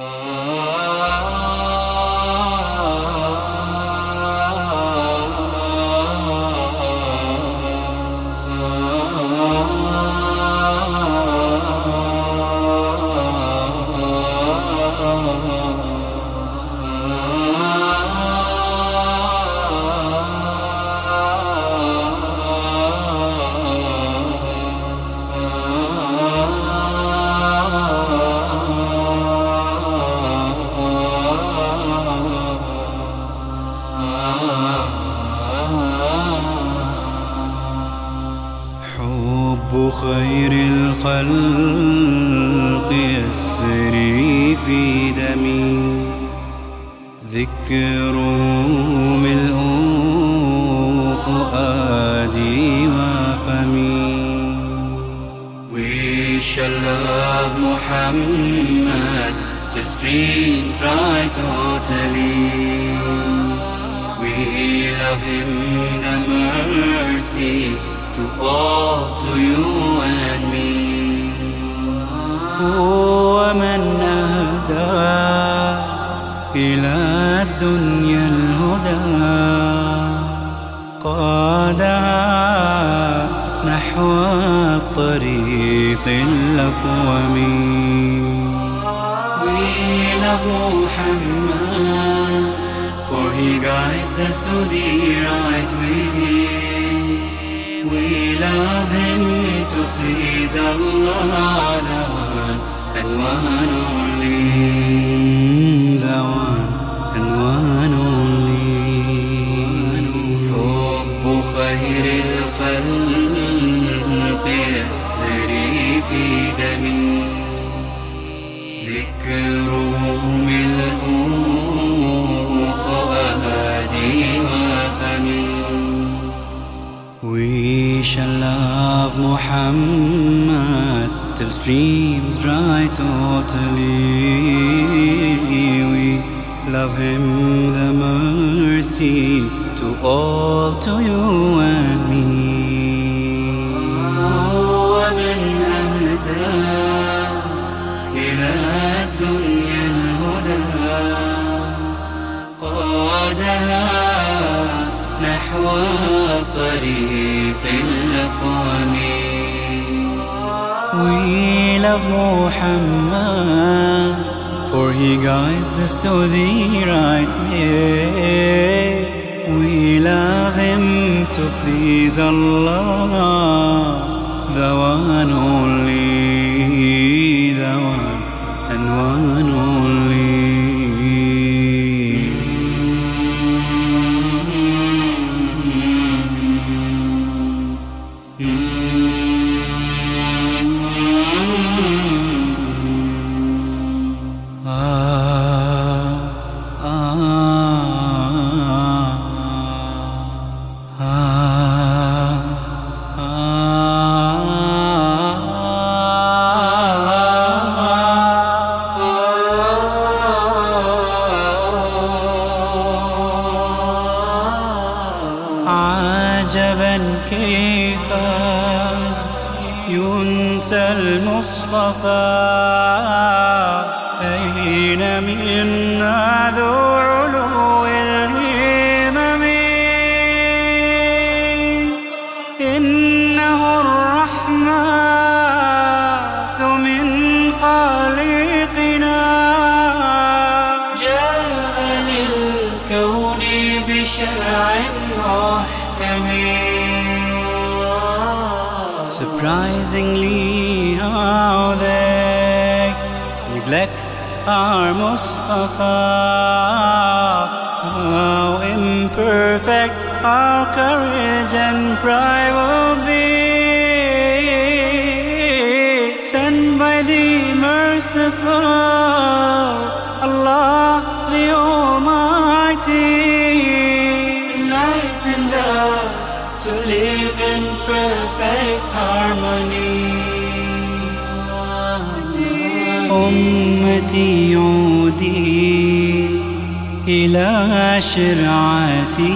Uh... حب خير الخلق يسري في دمي ذكر ملء فؤادي وفمي We shall love Muhammad till streams dry totally We love him the mercy to all, to you and me. هو أهدى إلى الدنيا الهدى قادها نحو الطريق الأقوم We love Muhammad For he guides us to the right way we love him to please Allah, the one and one only. The one and one only. حب خير الخلق يسري في دمي ذكره Muhammad till streams dry totally. We love him the mercy to all, to you and طريق الأقوام We love Muhammad For he guides us to the right way We love him to please Allah The one only المصطفى أين منا ذو Surprisingly how they neglect our Mustafa. How imperfect our courage and pride will be. Sent by the merciful Allah the Almighty. Enlightened us to live أمتي عودي إلى شرعتي.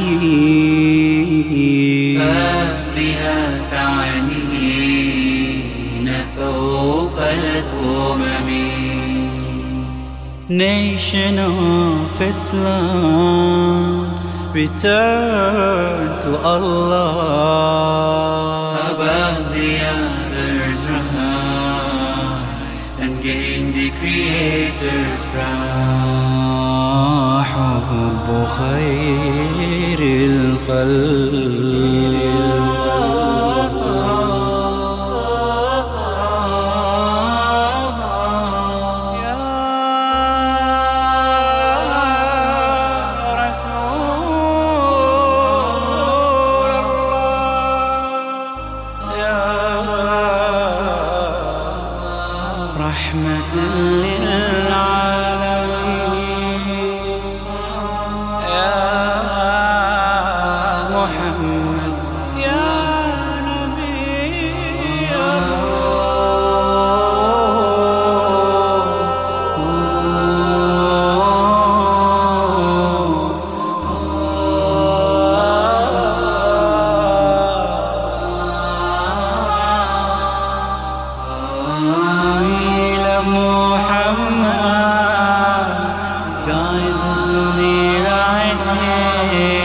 فبها تعنين فوق الأمم. nation of Islam return to Allah. above gain the Creator's pride حب خير الخلق رحمة للعالمين. Allah.